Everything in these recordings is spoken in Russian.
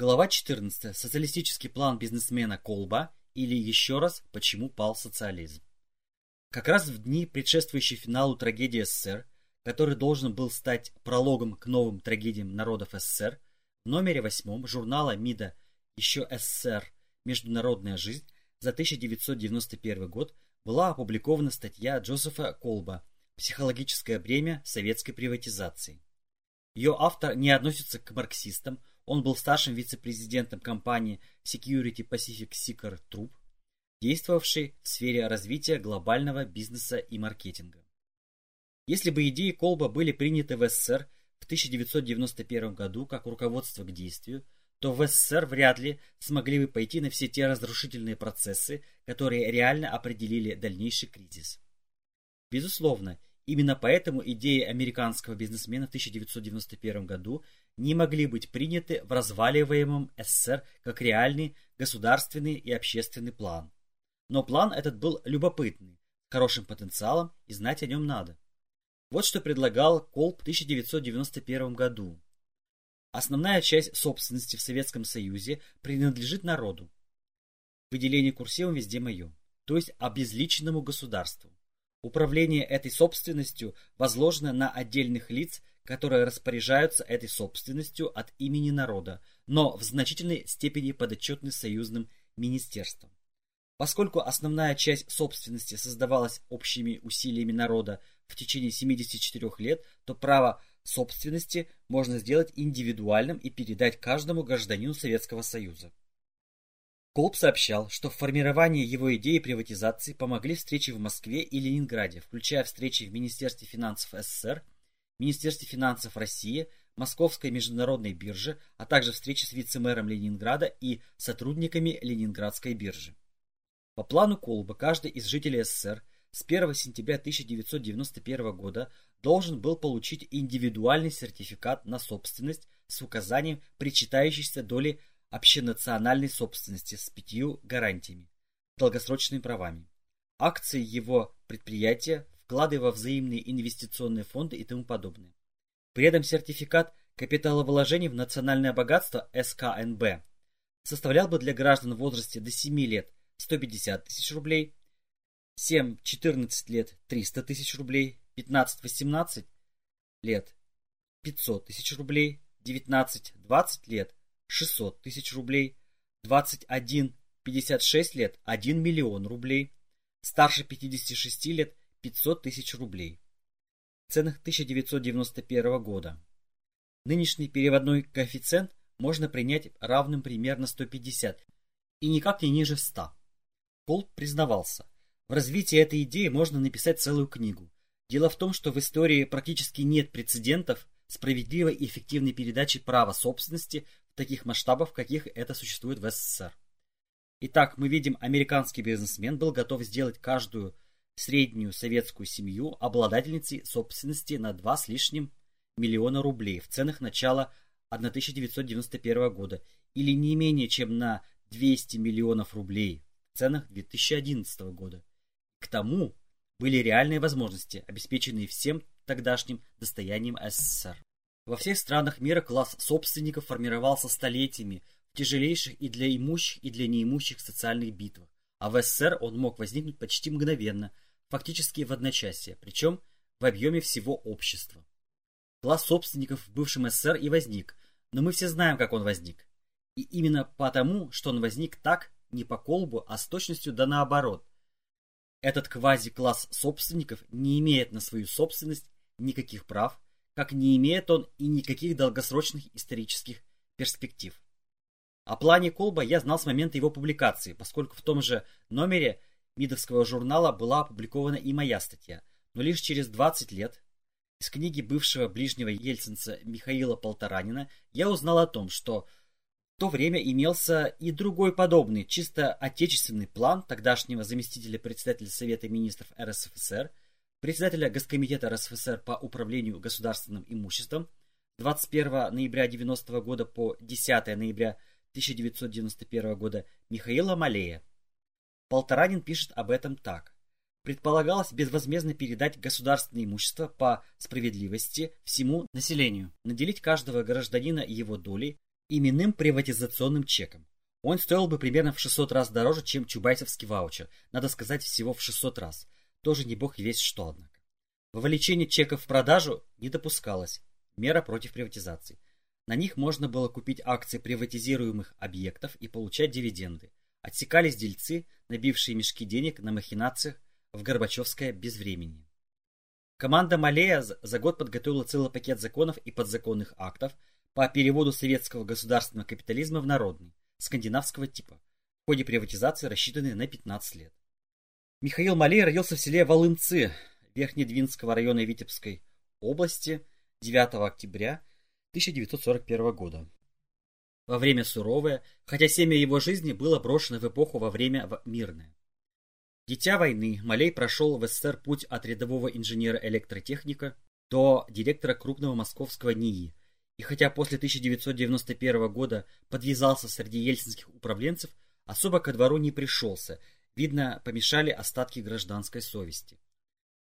Глава 14. Социалистический план бизнесмена Колба или еще раз, почему пал социализм. Как раз в дни, предшествующие финалу трагедии СССР, который должен был стать прологом к новым трагедиям народов СССР, в номере восьмом журнала МИДа «Еще СССР. Международная жизнь» за 1991 год была опубликована статья Джозефа Колба «Психологическое бремя советской приватизации». Ее автор не относится к марксистам, он был старшим вице-президентом компании Security Pacific Seeker Troop, действовавшей в сфере развития глобального бизнеса и маркетинга. Если бы идеи Колба были приняты в СССР в 1991 году как руководство к действию, то в СССР вряд ли смогли бы пойти на все те разрушительные процессы, которые реально определили дальнейший кризис. Безусловно, именно поэтому идеи американского бизнесмена в 1991 году не могли быть приняты в разваливаемом СССР как реальный государственный и общественный план. Но план этот был любопытный, хорошим потенциалом и знать о нем надо. Вот что предлагал Колб в 1991 году. Основная часть собственности в Советском Союзе принадлежит народу. Выделение курсивом везде мое, то есть обезличенному государству. Управление этой собственностью возложено на отдельных лиц, которые распоряжаются этой собственностью от имени народа, но в значительной степени подотчетны союзным министерствам. Поскольку основная часть собственности создавалась общими усилиями народа в течение 74 лет, то право собственности можно сделать индивидуальным и передать каждому гражданину Советского Союза. Колб сообщал, что в формировании его идеи приватизации помогли встречи в Москве и Ленинграде, включая встречи в Министерстве финансов СССР, Министерстве финансов России, Московской международной бирже, а также встречи с вице-мэром Ленинграда и сотрудниками Ленинградской биржи. По плану Колба каждый из жителей СССР с 1 сентября 1991 года должен был получить индивидуальный сертификат на собственность с указанием причитающейся доли общенациональной собственности с пятью гарантиями, долгосрочными правами, акции его предприятия, вклады во взаимные инвестиционные фонды и тому подобное. При этом сертификат капиталовложений в национальное богатство СКНБ составлял бы для граждан в возрасте до 7 лет 150 тысяч рублей, 7-14 лет 300 тысяч рублей, 15-18 лет 500 тысяч рублей, 19-20 лет 600 тысяч рублей, 21-56 лет 1 миллион рублей, старше 56 лет 500 тысяч рублей. В ценах 1991 года. Нынешний переводной коэффициент можно принять равным примерно 150 и никак не ниже 100. Колб признавался, в развитии этой идеи можно написать целую книгу. Дело в том, что в истории практически нет прецедентов справедливой и эффективной передачи права собственности в таких масштабах, каких это существует в СССР. Итак, мы видим, американский бизнесмен был готов сделать каждую среднюю советскую семью обладательницей собственности на 2 с лишним миллиона рублей в ценах начала 1991 года или не менее чем на 200 миллионов рублей в ценах 2011 года. К тому были реальные возможности, обеспеченные всем тогдашним достоянием СССР. Во всех странах мира класс собственников формировался столетиями в тяжелейших и для имущих, и для неимущих социальных битвах, а в СССР он мог возникнуть почти мгновенно, фактически в одночасье, причем в объеме всего общества. Класс собственников в бывшем СССР и возник, но мы все знаем, как он возник. И именно потому, что он возник так, не по колбу, а с точностью да наоборот. Этот квази-класс собственников не имеет на свою собственность никаких прав, как не имеет он и никаких долгосрочных исторических перспектив. О плане Колба я знал с момента его публикации, поскольку в том же номере МИДовского журнала была опубликована и моя статья, но лишь через 20 лет из книги бывшего ближнего ельцинца Михаила Полторанина я узнал о том, что то время имелся и другой подобный, чисто отечественный план тогдашнего заместителя председателя Совета министров РСФСР, председателя Госкомитета РСФСР по управлению государственным имуществом 21 ноября 1990 года по 10 ноября 1991 года Михаила Малея. Полторанин пишет об этом так. Предполагалось безвозмездно передать государственное имущество по справедливости всему населению, наделить каждого гражданина его долей, именным приватизационным чеком. Он стоил бы примерно в 600 раз дороже, чем чубайсовский ваучер. Надо сказать, всего в 600 раз. Тоже не бог весь что, однако. Вовлечение чеков в продажу не допускалось. Мера против приватизации. На них можно было купить акции приватизируемых объектов и получать дивиденды. Отсекались дельцы, набившие мешки денег на махинациях в Горбачевское безвременье. Команда Малея за год подготовила целый пакет законов и подзаконных актов по переводу советского государственного капитализма в народный, скандинавского типа, в ходе приватизации рассчитанной на 15 лет. Михаил Малей родился в селе Волынцы Верхнедвинского района Витебской области 9 октября 1941 года. Во время суровое, хотя семя его жизни было брошено в эпоху во время мирное. Дитя войны, Малей прошел в СССР путь от рядового инженера-электротехника до директора крупного московского НИИ, и хотя после 1991 года подвязался среди ельцинских управленцев, особо ко двору не пришелся, видно, помешали остатки гражданской совести.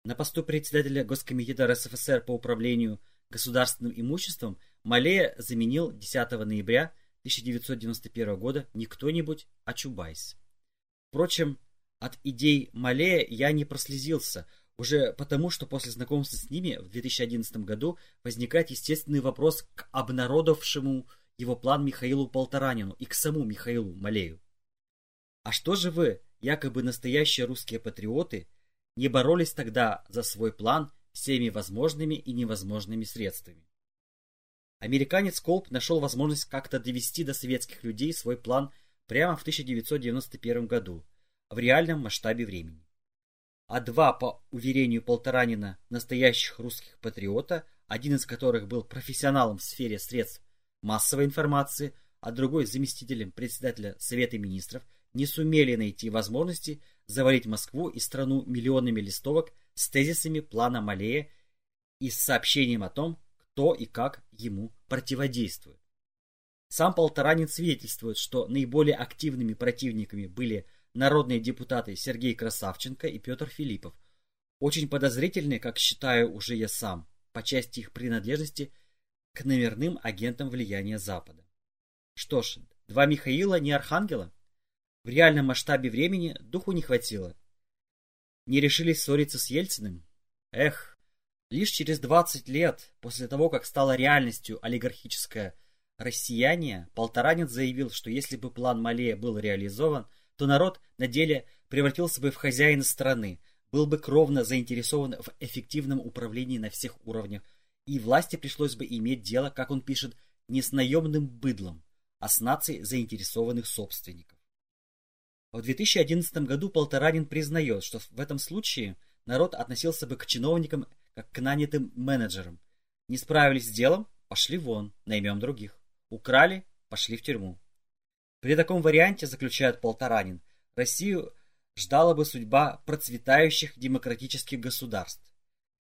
На посту председателя Госкомитета РСФСР по управлению государственным имуществом Малея заменил 10 ноября 1991 года не кто-нибудь, а Чубайс. Впрочем, от идей Малея я не прослезился, уже потому, что после знакомства с ними в 2011 году возникает естественный вопрос к обнародовавшему его план Михаилу Полторанину и к самому Михаилу Малею. А что же вы, якобы настоящие русские патриоты, не боролись тогда за свой план всеми возможными и невозможными средствами. Американец Колб нашел возможность как-то довести до советских людей свой план прямо в 1991 году, в реальном масштабе времени. А два, по уверению Полторанина, настоящих русских патриота, один из которых был профессионалом в сфере средств массовой информации, а другой заместителем председателя Совета Министров, не сумели найти возможности завалить Москву и страну миллионами листовок с тезисами плана Малея и с сообщением о том, кто и как ему противодействует. Сам Полторанин свидетельствует, что наиболее активными противниками были народные депутаты Сергей Красавченко и Петр Филиппов, очень подозрительные, как считаю уже я сам, по части их принадлежности к номерным агентам влияния Запада. Что ж, два Михаила не архангела? В реальном масштабе времени духу не хватило. Не решили ссориться с Ельциным? Эх, лишь через 20 лет после того, как стала реальностью олигархическое россияние, Полторанин заявил, что если бы план Малея был реализован, то народ на деле превратился бы в хозяина страны, был бы кровно заинтересован в эффективном управлении на всех уровнях, и власти пришлось бы иметь дело, как он пишет, не с наемным быдлом, а с нацией заинтересованных собственников. В 2011 году Полторанин признает, что в этом случае народ относился бы к чиновникам как к нанятым менеджерам. Не справились с делом – пошли вон, наймем других. Украли – пошли в тюрьму. При таком варианте, заключает Полторанин, Россию ждала бы судьба процветающих демократических государств.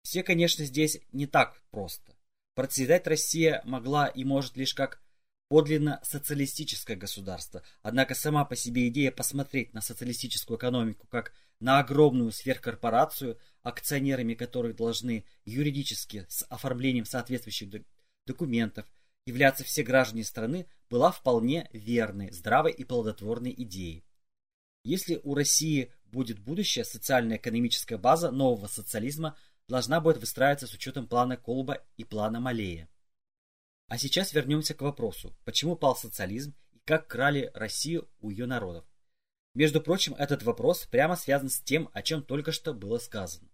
Все, конечно, здесь не так просто. Процветать Россия могла и может лишь как подлинно социалистическое государство. Однако сама по себе идея посмотреть на социалистическую экономику как на огромную сверхкорпорацию, акционерами которой должны юридически с оформлением соответствующих документов являться все граждане страны, была вполне верной, здравой и плодотворной идеей. Если у России будет будущее, социально-экономическая база нового социализма должна будет выстраиваться с учетом плана Колба и плана Малея. А сейчас вернемся к вопросу, почему пал социализм и как крали Россию у ее народов. Между прочим, этот вопрос прямо связан с тем, о чем только что было сказано.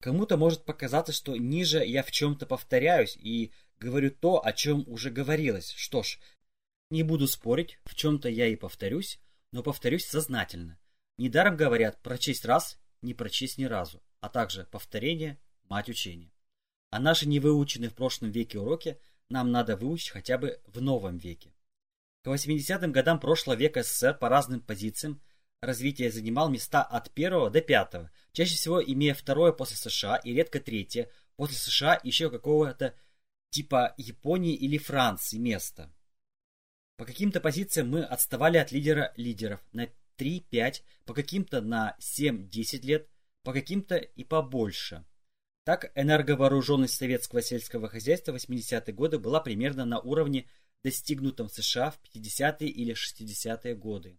Кому-то может показаться, что ниже я в чем-то повторяюсь и говорю то, о чем уже говорилось. Что ж, не буду спорить, в чем-то я и повторюсь, но повторюсь сознательно. Недаром говорят прочесть раз, не прочесть ни разу, а также повторение – мать учения. А наши невыученные в прошлом веке уроки нам надо выучить хотя бы в новом веке. К 80-м годам прошлого века СССР по разным позициям развития занимал места от первого до пятого, чаще всего имея второе после США и редко третье, после США еще какого-то типа Японии или Франции место. По каким-то позициям мы отставали от лидера лидеров на 3-5, по каким-то на 7-10 лет, по каким-то и побольше. Так, энерговооруженность советского сельского хозяйства в 80-е годы была примерно на уровне достигнутом в США в 50-е или 60-е годы.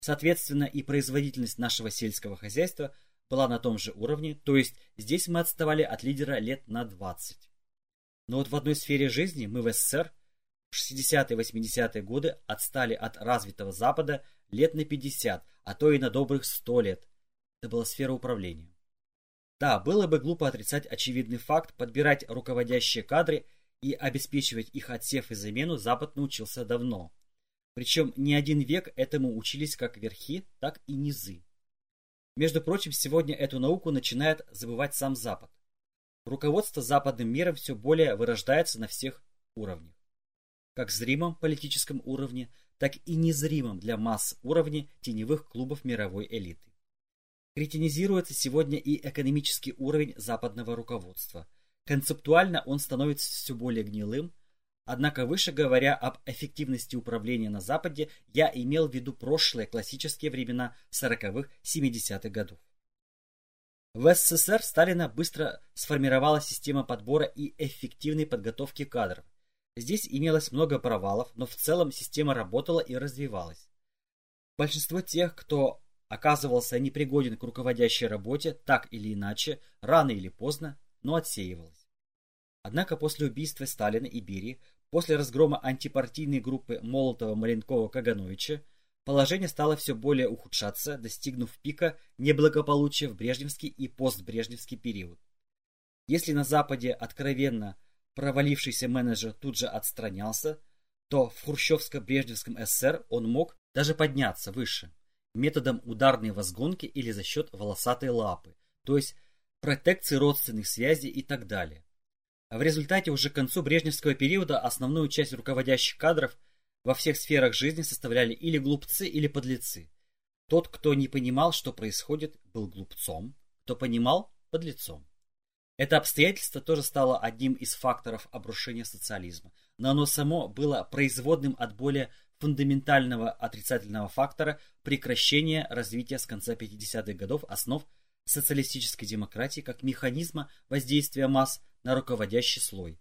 Соответственно, и производительность нашего сельского хозяйства была на том же уровне, то есть здесь мы отставали от лидера лет на 20. Но вот в одной сфере жизни мы в СССР в 60-80-е годы отстали от развитого Запада лет на 50, а то и на добрых 100 лет. Это была сфера управления. Да, было бы глупо отрицать очевидный факт, подбирать руководящие кадры и обеспечивать их отсев и замену Запад научился давно. Причем не один век этому учились как верхи, так и низы. Между прочим, сегодня эту науку начинает забывать сам Запад. Руководство западным миром все более вырождается на всех уровнях. Как зримом политическом уровне, так и незримом для масс уровне теневых клубов мировой элиты. Кретинизируется сегодня и экономический уровень западного руководства. Концептуально он становится все более гнилым, однако выше говоря об эффективности управления на Западе, я имел в виду прошлые классические времена 40-х, 70-х годов. В СССР Сталина быстро сформировалась система подбора и эффективной подготовки кадров. Здесь имелось много провалов, но в целом система работала и развивалась. Большинство тех, кто оказывался непригоден к руководящей работе, так или иначе, рано или поздно, но отсеивалось. Однако после убийства Сталина и Берии, после разгрома антипартийной группы Молотова-Маленкова-Кагановича, положение стало все более ухудшаться, достигнув пика неблагополучия в брежневский и постбрежневский период. Если на Западе откровенно провалившийся менеджер тут же отстранялся, то в хрущевско-брежневском СССР он мог даже подняться выше методом ударной возгонки или за счет волосатой лапы, то есть протекции родственных связей и так далее. А в результате уже к концу брежневского периода основную часть руководящих кадров во всех сферах жизни составляли или глупцы, или подлецы. Тот, кто не понимал, что происходит, был глупцом, кто понимал – подлецом. Это обстоятельство тоже стало одним из факторов обрушения социализма, но оно само было производным от более фундаментального отрицательного фактора прекращения развития с конца 50-х годов основ социалистической демократии как механизма воздействия масс на руководящий слой.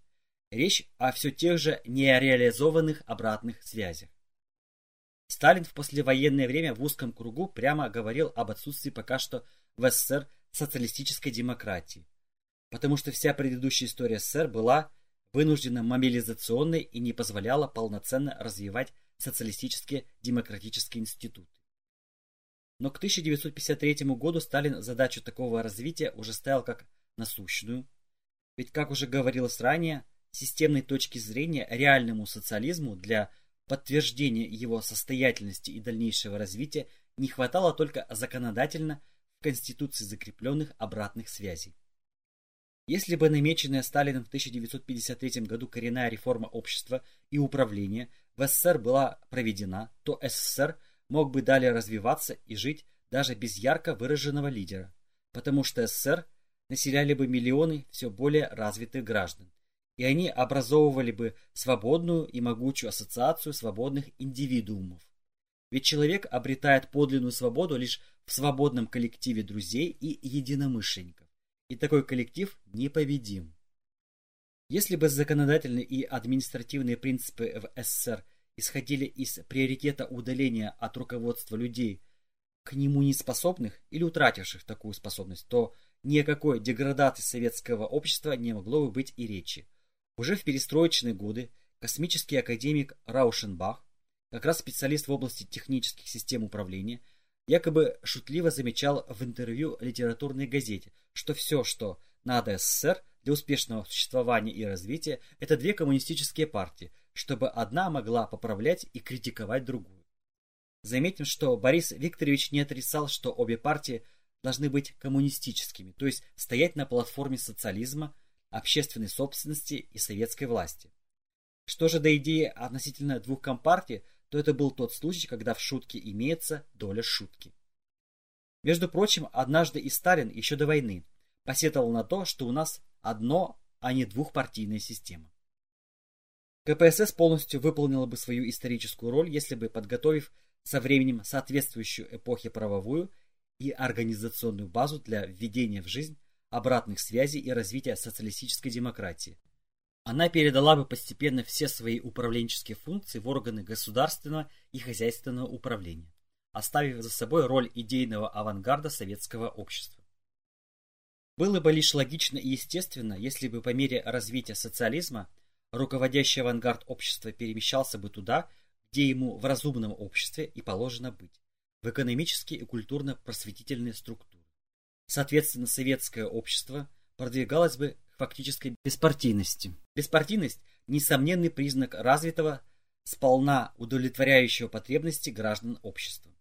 Речь о все тех же нереализованных обратных связях. Сталин в послевоенное время в узком кругу прямо говорил об отсутствии пока что в СССР социалистической демократии, потому что вся предыдущая история СССР была вынуждена мобилизационной и не позволяла полноценно развивать социалистические демократические институты. Но к 1953 году Сталин задачу такого развития уже ставил как насущную, ведь, как уже говорилось ранее, системной точки зрения реальному социализму для подтверждения его состоятельности и дальнейшего развития не хватало только законодательно в Конституции закрепленных обратных связей. Если бы намеченная Сталином в 1953 году коренная реформа общества и управления в СССР была проведена, то СССР мог бы далее развиваться и жить даже без ярко выраженного лидера, потому что СССР населяли бы миллионы все более развитых граждан, и они образовывали бы свободную и могучую ассоциацию свободных индивидуумов. Ведь человек обретает подлинную свободу лишь в свободном коллективе друзей и единомышленников, и такой коллектив непобедим. Если бы законодательные и административные принципы в СССР исходили из приоритета удаления от руководства людей, к нему не способных или утративших такую способность, то ни о какой деградации советского общества не могло бы быть и речи. Уже в перестроечные годы космический академик Раушенбах, как раз специалист в области технических систем управления, якобы шутливо замечал в интервью литературной газете, что все, что надо СССР для успешного существования и развития, это две коммунистические партии, чтобы одна могла поправлять и критиковать другую. Заметим, что Борис Викторович не отрицал, что обе партии должны быть коммунистическими, то есть стоять на платформе социализма, общественной собственности и советской власти. Что же до идеи относительно двух компартий, то это был тот случай, когда в шутке имеется доля шутки. Между прочим, однажды и Сталин еще до войны посетовал на то, что у нас одно, а не двухпартийная система. КПСС полностью выполнила бы свою историческую роль, если бы, подготовив со временем соответствующую эпохе правовую и организационную базу для введения в жизнь обратных связей и развития социалистической демократии. Она передала бы постепенно все свои управленческие функции в органы государственного и хозяйственного управления, оставив за собой роль идейного авангарда советского общества. Было бы лишь логично и естественно, если бы по мере развития социализма руководящий авангард общества перемещался бы туда, где ему в разумном обществе и положено быть, в экономические и культурно-просветительные структуры. Соответственно, советское общество продвигалось бы фактической беспартийности. Беспартийность – несомненный признак развитого, сполна удовлетворяющего потребности граждан общества.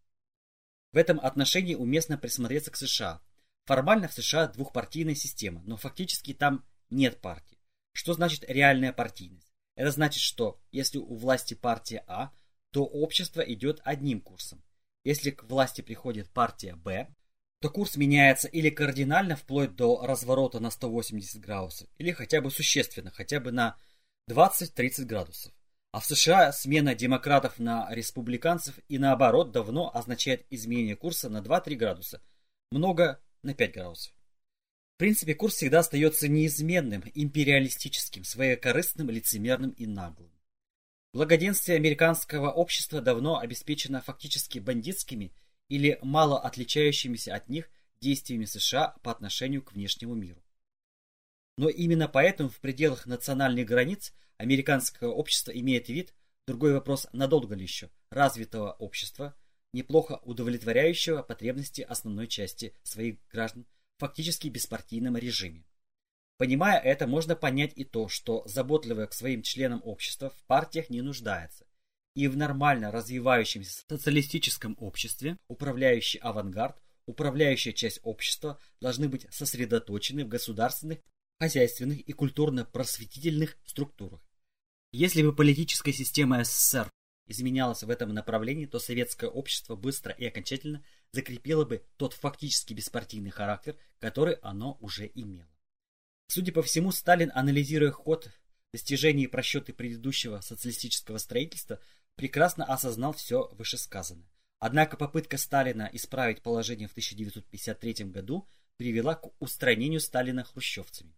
В этом отношении уместно присмотреться к США. Формально в США двухпартийная система, но фактически там нет партий. Что значит реальная партийность? Это значит, что если у власти партия А, то общество идет одним курсом. Если к власти приходит партия Б, то курс меняется или кардинально вплоть до разворота на 180 градусов, или хотя бы существенно, хотя бы на 20-30 градусов. А в США смена демократов на республиканцев и наоборот давно означает изменение курса на 2-3 градуса, много на 5 градусов. В принципе, курс всегда остается неизменным, империалистическим, своекорыстным, лицемерным и наглым. Благоденствие американского общества давно обеспечено фактически бандитскими или мало отличающимися от них действиями США по отношению к внешнему миру. Но именно поэтому в пределах национальных границ американское общество имеет вид, другой вопрос, надолго ли еще, развитого общества, неплохо удовлетворяющего потребности основной части своих граждан фактически беспартийном режиме. Понимая это, можно понять и то, что заботливое к своим членам общества в партиях не нуждается. И в нормально развивающемся социалистическом обществе управляющий авангард, управляющая часть общества должны быть сосредоточены в государственных, хозяйственных и культурно-просветительных структурах. Если бы политическая система СССР изменялась в этом направлении, то советское общество быстро и окончательно закрепило бы тот фактически беспартийный характер, который оно уже имело. Судя по всему, Сталин, анализируя ход достижений и просчеты предыдущего социалистического строительства, прекрасно осознал все вышесказанное. Однако попытка Сталина исправить положение в 1953 году привела к устранению Сталина хрущевцами.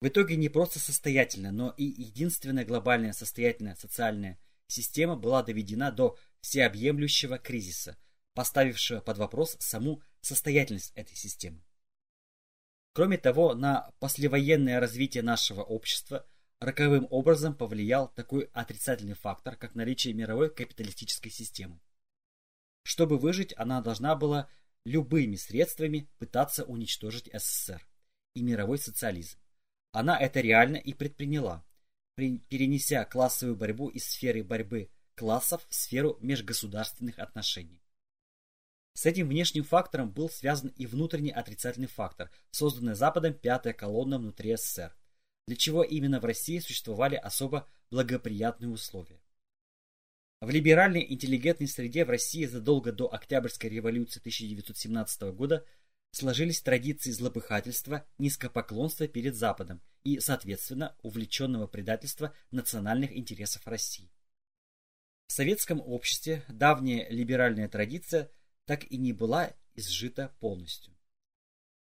В итоге не просто состоятельная, но и единственная глобальная состоятельная социальная система была доведена до всеобъемлющего кризиса, поставившего под вопрос саму состоятельность этой системы. Кроме того, на послевоенное развитие нашего общества роковым образом повлиял такой отрицательный фактор, как наличие мировой капиталистической системы. Чтобы выжить, она должна была любыми средствами пытаться уничтожить СССР и мировой социализм. Она это реально и предприняла, перенеся классовую борьбу из сферы борьбы классов в сферу межгосударственных отношений. С этим внешним фактором был связан и внутренний отрицательный фактор, созданный Западом пятая колонна внутри СССР, для чего именно в России существовали особо благоприятные условия. В либеральной интеллигентной среде в России задолго до Октябрьской революции 1917 года сложились традиции злопыхательства, низкопоклонства перед Западом и, соответственно, увлеченного предательства национальных интересов России. В советском обществе давняя либеральная традиция – так и не была изжита полностью.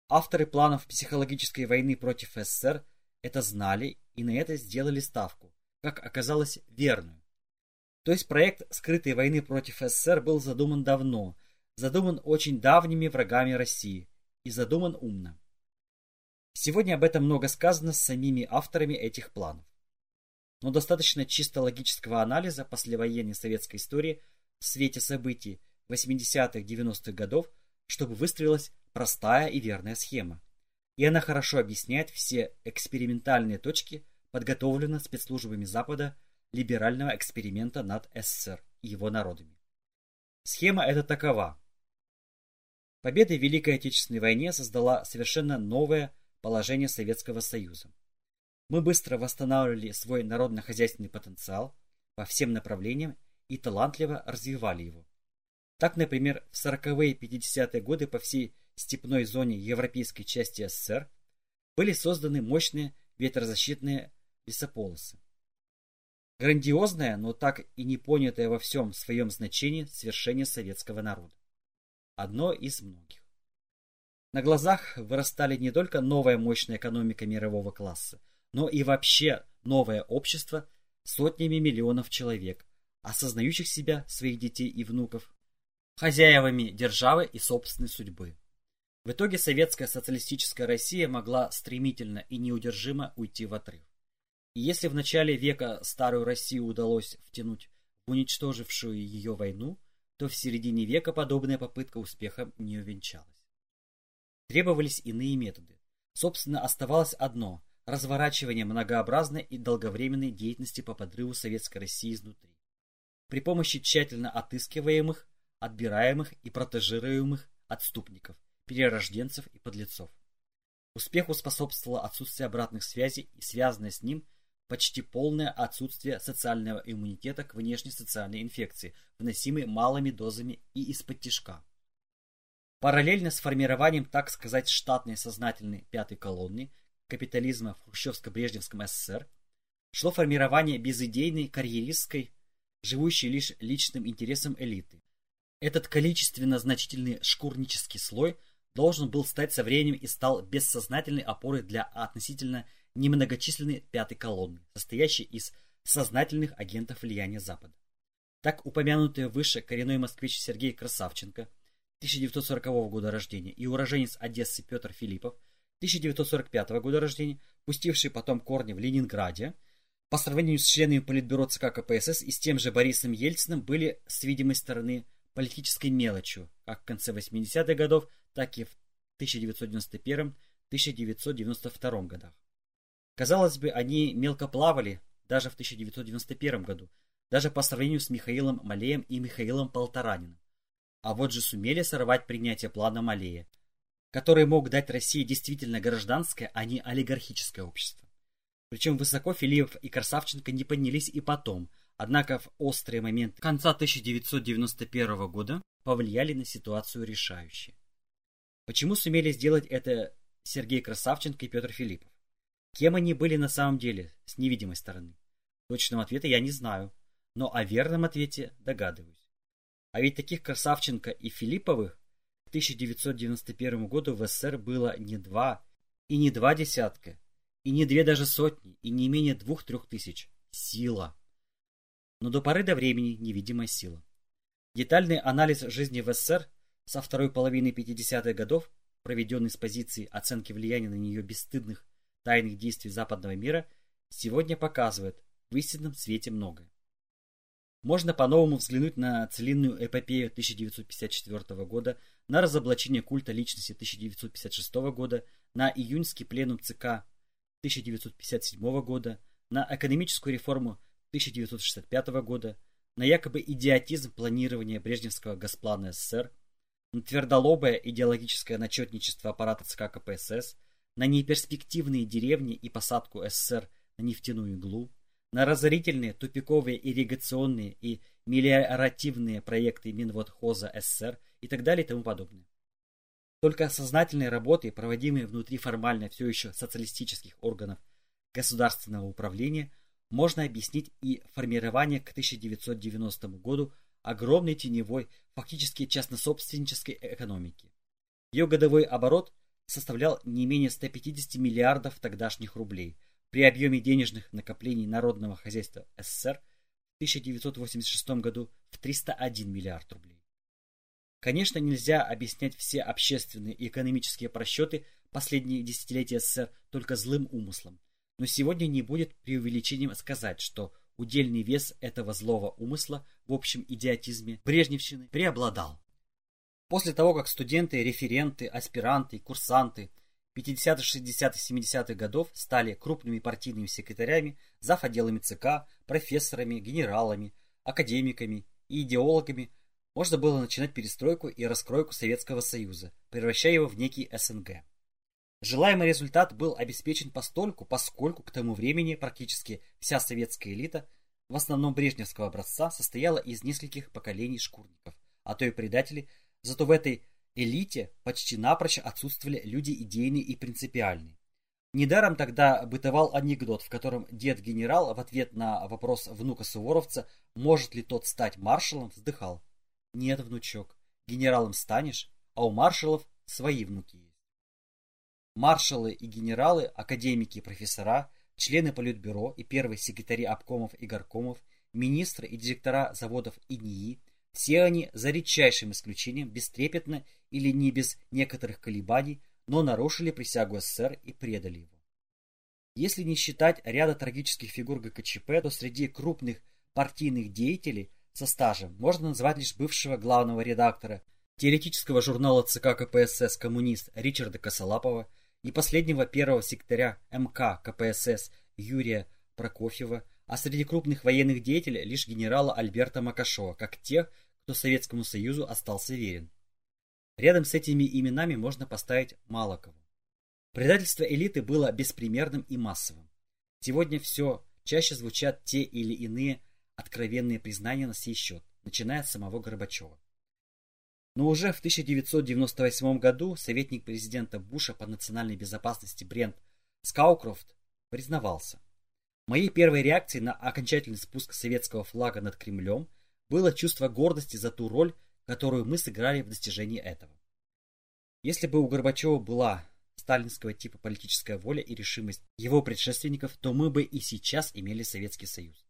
Авторы планов психологической войны против СССР это знали и на это сделали ставку, как оказалось верную. То есть проект скрытой войны против СССР был задуман давно, задуман очень давними врагами России и задуман умно. Сегодня об этом много сказано с самими авторами этих планов. Но достаточно чисто логического анализа послевоенной советской истории в свете событий, 80-х-90-х годов, чтобы выстроилась простая и верная схема. И она хорошо объясняет все экспериментальные точки, подготовленные спецслужбами Запада либерального эксперимента над СССР и его народами. Схема эта такова. Победа в Великой Отечественной войне создала совершенно новое положение Советского Союза. Мы быстро восстанавливали свой народно-хозяйственный потенциал по всем направлениям и талантливо развивали его. Так, например, в 40-е и 50-е годы по всей степной зоне европейской части СССР были созданы мощные ветрозащитные лесополосы. Грандиозное, но так и не понятое во всем своем значении свершение советского народа. Одно из многих. На глазах вырастали не только новая мощная экономика мирового класса, но и вообще новое общество сотнями миллионов человек, осознающих себя, своих детей и внуков, хозяевами державы и собственной судьбы. В итоге советская социалистическая Россия могла стремительно и неудержимо уйти в отрыв. И если в начале века старую Россию удалось втянуть в уничтожившую ее войну, то в середине века подобная попытка успехом не увенчалась. Требовались иные методы. Собственно, оставалось одно – разворачивание многообразной и долговременной деятельности по подрыву Советской России изнутри. При помощи тщательно отыскиваемых, отбираемых и протежируемых отступников, перерожденцев и подлецов. Успеху способствовало отсутствие обратных связей и связанное с ним почти полное отсутствие социального иммунитета к внешней социальной инфекции, вносимой малыми дозами и из-под тяжка. Параллельно с формированием, так сказать, штатной сознательной пятой колонны капитализма в Хрущевско-Брежневском СССР шло формирование безидейной, карьеристской, живущей лишь личным интересом элиты. Этот количественно значительный шкурнический слой должен был стать со временем и стал бессознательной опорой для относительно немногочисленной пятой колонны, состоящей из сознательных агентов влияния Запада. Так упомянутый выше коренной москвич Сергей Красавченко, 1940 года рождения, и уроженец Одессы Петр Филиппов, 1945 года рождения, пустивший потом корни в Ленинграде, по сравнению с членами Политбюро ЦК КПСС и с тем же Борисом Ельциным были с видимой стороны политической мелочью, как в конце 80-х годов, так и в 1991-1992 годах. Казалось бы, они мелко плавали даже в 1991 году, даже по сравнению с Михаилом Малеем и Михаилом Полтораниным. А вот же сумели сорвать принятие плана Малея, который мог дать России действительно гражданское, а не олигархическое общество. Причем высоко Филиппов и Красавченко не поднялись и потом, однако в острые моменты конца 1991 года повлияли на ситуацию решающие. Почему сумели сделать это Сергей Красавченко и Петр Филиппов? Кем они были на самом деле, с невидимой стороны? Точного ответа я не знаю, но о верном ответе догадываюсь. А ведь таких Красавченко и Филипповых к 1991 году в СССР было не два, и не два десятка, и не две даже сотни, и не менее двух-трех тысяч. Сила. Но до поры до времени невидимая сила. Детальный анализ жизни в СССР со второй половины 50-х годов, проведенный с позиции оценки влияния на нее бесстыдных тайных действий западного мира сегодня показывает в истинном свете многое. Можно по-новому взглянуть на целинную эпопею 1954 года, на разоблачение культа личности 1956 года, на июньский пленум ЦК 1957 года, на экономическую реформу 1965 года, на якобы идиотизм планирования Брежневского госплана СССР, твердолобое идеологическое начетничество аппарата ЦК КПСС, на неперспективные деревни и посадку СССР на нефтяную иглу, на разорительные тупиковые ирригационные и мелиоративные проекты Минводхоза СССР и так далее и тому подобное. Только сознательной работой, проводимой внутри формально все еще социалистических органов государственного управления, можно объяснить и формирование к 1990 году огромной теневой, фактически частнособственнической экономики. Ее годовой оборот – составлял не менее 150 миллиардов тогдашних рублей при объеме денежных накоплений Народного хозяйства СССР в 1986 году в 301 миллиард рублей. Конечно, нельзя объяснять все общественные и экономические просчеты последние десятилетия СССР только злым умыслом, но сегодня не будет преувеличением сказать, что удельный вес этого злого умысла в общем идиотизме Брежневщины преобладал. После того, как студенты, референты, аспиранты, курсанты 50-х, 60-х, 70-х годов стали крупными партийными секретарями, зав. отделами ЦК, профессорами, генералами, академиками и идеологами, можно было начинать перестройку и раскройку Советского Союза, превращая его в некий СНГ. Желаемый результат был обеспечен постольку, поскольку к тому времени практически вся советская элита, в основном брежневского образца, состояла из нескольких поколений шкурников, а то и предателей Зато в этой элите почти напрочь отсутствовали люди идейные и принципиальные. Недаром тогда бытовал анекдот, в котором дед-генерал в ответ на вопрос внука суворовца, может ли тот стать маршалом, вздыхал. Нет, внучок, генералом станешь, а у маршалов свои внуки есть. Маршалы и генералы, академики и профессора члены Политбюро и первые секретари обкомов и горкомов, министры и директора заводов и НИИ, все они, за редчайшим исключением, бестрепетно или не без некоторых колебаний, но нарушили присягу СССР и предали его. Если не считать ряда трагических фигур ГКЧП, то среди крупных партийных деятелей со стажем можно назвать лишь бывшего главного редактора теоретического журнала ЦК КПСС «Коммунист» Ричарда Косолапова и последнего первого секретаря МК КПСС Юрия Прокофьева, а среди крупных военных деятелей лишь генерала Альберта Макашова, как тех, кто Советскому Союзу остался верен. Рядом с этими именами можно поставить мало кого. Предательство элиты было беспримерным и массовым. Сегодня все чаще звучат те или иные откровенные признания на сей счет, начиная с самого Горбачева. Но уже в 1998 году советник президента Буша по национальной безопасности Брент Скаукрофт признавался. Моей первой реакцией на окончательный спуск советского флага над Кремлем было чувство гордости за ту роль, которую мы сыграли в достижении этого. Если бы у Горбачева была сталинского типа политическая воля и решимость его предшественников, то мы бы и сейчас имели Советский Союз.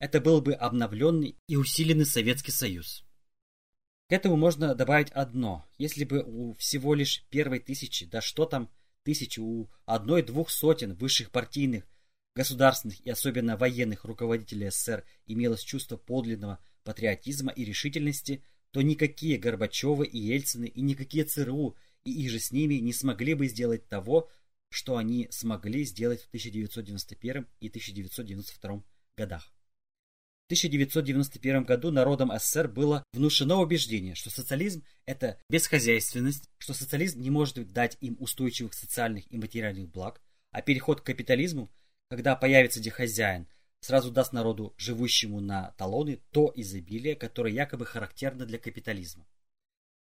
Это был бы обновленный и усиленный Советский Союз. К этому можно добавить одно. Если бы у всего лишь первой тысячи, да что там тысячи, у одной-двух сотен высших партийных, государственных и особенно военных руководителей СССР имелось чувство подлинного патриотизма и решительности, то никакие Горбачевы и Ельцины и никакие ЦРУ и их же с ними не смогли бы сделать того, что они смогли сделать в 1991 и 1992 годах. В 1991 году народом СССР было внушено убеждение, что социализм – это бесхозяйственность, что социализм не может дать им устойчивых социальных и материальных благ, а переход к капитализму, когда появится где хозяин, сразу даст народу, живущему на талоны, то изобилие, которое якобы характерно для капитализма.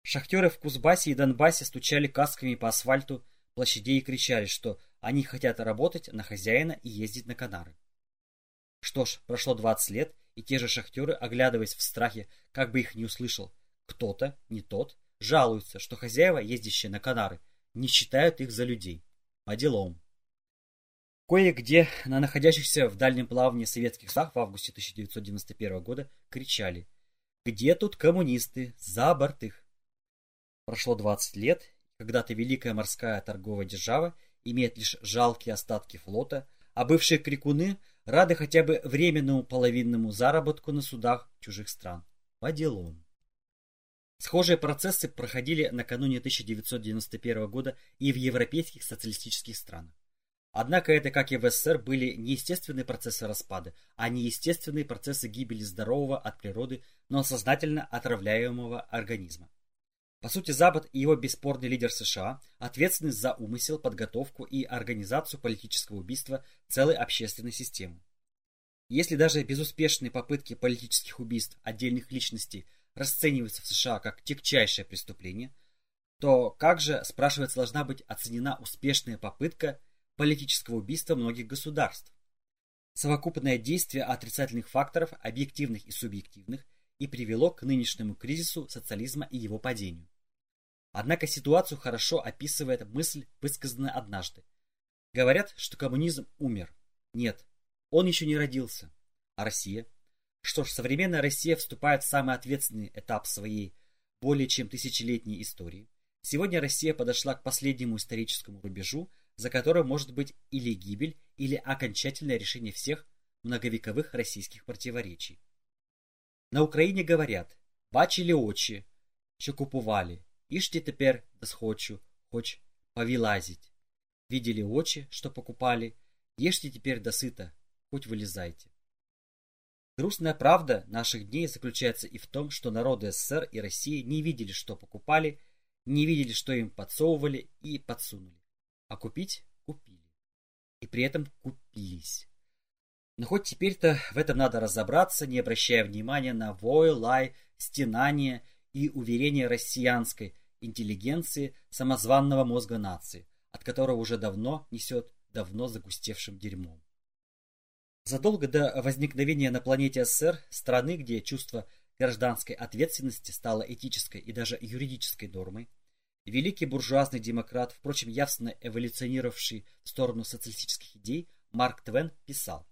Шахтеры в Кузбассе и Донбассе стучали касками по асфальту площадей и кричали, что они хотят работать на хозяина и ездить на Канары. Что ж, прошло 20 лет, и те же шахтеры, оглядываясь в страхе, как бы их не услышал кто-то, не тот, жалуются, что хозяева, ездящие на Канары, не считают их за людей. По делам. Кое-где на находящихся в дальнем плавании советских сах в августе 1991 года кричали «Где тут коммунисты? За борт их!» Прошло 20 лет, когда-то великая морская торговая держава имеет лишь жалкие остатки флота, а бывшие крикуны рады хотя бы временному половинному заработку на судах чужих стран. По делам. Схожие процессы проходили накануне 1991 года и в европейских социалистических странах. Однако это, как и в СССР, были не естественные процессы распада, а неестественные процессы гибели здорового от природы, но сознательно отравляемого организма. По сути, Запад и его бесспорный лидер США ответственны за умысел, подготовку и организацию политического убийства целой общественной системы. Если даже безуспешные попытки политических убийств отдельных личностей расцениваются в США как тягчайшее преступление, то как же, спрашивается, должна быть оценена успешная попытка политического убийства многих государств? Совокупное действие отрицательных факторов, объективных и субъективных – и привело к нынешнему кризису социализма и его падению. Однако ситуацию хорошо описывает мысль, высказанная однажды. Говорят, что коммунизм умер. Нет, он еще не родился. А Россия? Что ж, современная Россия вступает в самый ответственный этап своей более чем тысячелетней истории. Сегодня Россия подошла к последнему историческому рубежу, за которым может быть или гибель, или окончательное решение всех многовековых российских противоречий. На Україні говорять бачили очі, що купували, іште тепер да схочу, хоч повилазить. Видели очи, что покупали, ешьте теперь до сыта, хоть вылезайте. Грустная правда наших дней заключается и в том, что народы СССР и России не видели, что покупали, не видели, что им подсовывали и подсунули. А купить – купили. И при этом купились. Но хоть теперь-то в этом надо разобраться, не обращая внимания на вой, лай, стенание и уверение россиянской интеллигенции самозванного мозга нации, от которого уже давно несет давно загустевшим дерьмом. Задолго до возникновения на планете СССР страны, где чувство гражданской ответственности стало этической и даже юридической нормой, великий буржуазный демократ, впрочем, явственно эволюционировавший в сторону социалистических идей, Марк Твен писал.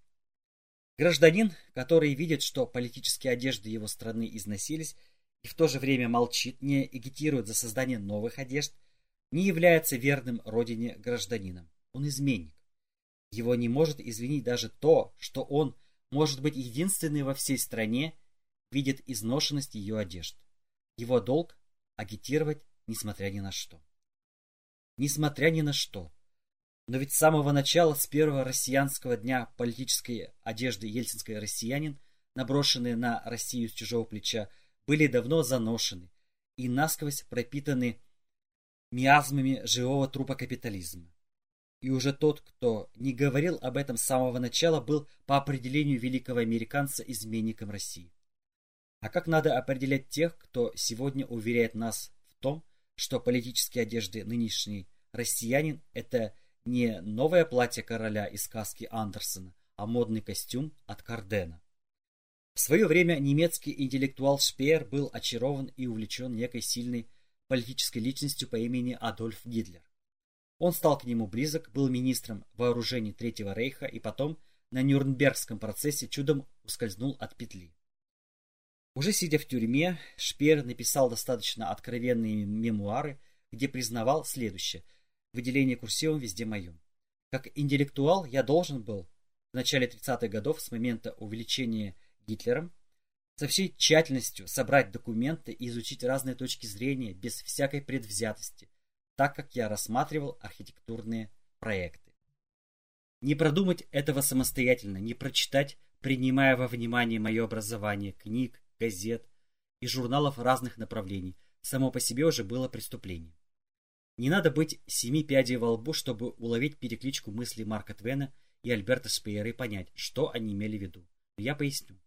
Гражданин, который видит, что политические одежды его страны износились, и в то же время молчит, не агитирует за создание новых одежд, не является верным родине гражданином. Он изменник. Его не может извинить даже то, что он, может быть, единственный во всей стране, видит изношенность ее одежд. Его долг – агитировать, несмотря ни на что. Несмотря ни на что. Но ведь с самого начала, с первого россиянского дня политической одежды ельцинской россиянин, наброшенные на Россию с чужого плеча, были давно заношены и насквозь пропитаны миазмами живого трупа капитализма. И уже тот, кто не говорил об этом с самого начала, был по определению великого американца изменником России. А как надо определять тех, кто сегодня уверяет нас в том, что политические одежды нынешний россиянин – это не новое платье короля из сказки Андерсона, а модный костюм от Кардена? В свое время немецкий интеллектуал Шпеер был очарован и увлечен некой сильной политической личностью по имени Адольф Гитлер. Он стал к нему близок, был министром вооружений Третьего Рейха и потом на Нюрнбергском процессе чудом ускользнул от петли. Уже сидя в тюрьме, Шпеер написал достаточно откровенные мемуары, где признавал следующее – выделение курсивом везде моем. Как интеллектуал я должен был в начале 30-х годов с момента увеличения Гитлером, со всей тщательностью собрать документы и изучить разные точки зрения без всякой предвзятости, так как я рассматривал архитектурные проекты. Не продумать этого самостоятельно, не прочитать, принимая во внимание мое образование, книг, газет и журналов разных направлений, само по себе уже было преступлением. Не надо быть семи пядей во лбу, чтобы уловить перекличку мыслей Марка Твена и Альберта Шпеера и понять, что они имели в виду. я поясню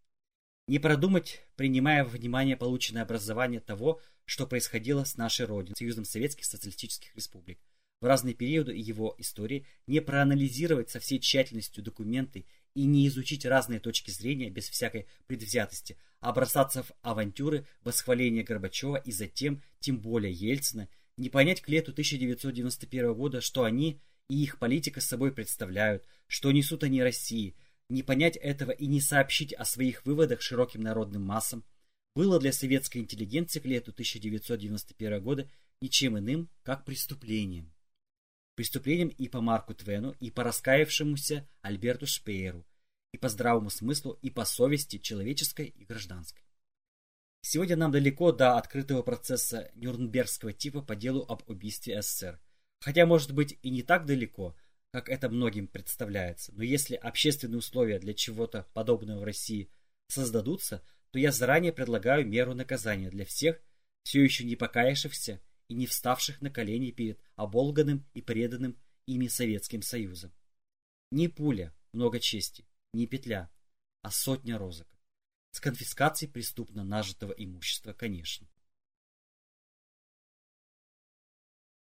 не продумать, принимая во внимание полученное образование того, что происходило с нашей Родиной, Союзом Советских Социалистических Республик, в разные периоды его истории, не проанализировать со всей тщательностью документы и не изучить разные точки зрения без всякой предвзятости, а бросаться в авантюры, восхваление Горбачева и затем, тем более Ельцина, не понять к лету 1991 года, что они и их политика собой представляют, что несут они России – не понять этого и не сообщить о своих выводах широким народным массам было для советской интеллигенции к лету 1991 года ничем иным, как преступлением. Преступлением и по Марку Твену, и по раскаявшемуся Альберту Шпееру, и по здравому смыслу, и по совести человеческой и гражданской. Сегодня нам далеко до открытого процесса Нюрнбергского типа по делу об убийстве СССР. Хотя, может быть, и не так далеко – как это многим представляется. Но если общественные условия для чего-то подобного в России создадутся, то я заранее предлагаю меру наказания для всех, все еще не покаявшихся и не вставших на колени перед оболганным и преданным ими Советским Союзом. Не пуля, много чести, не петля, а сотня розок. С конфискацией преступно нажитого имущества, конечно.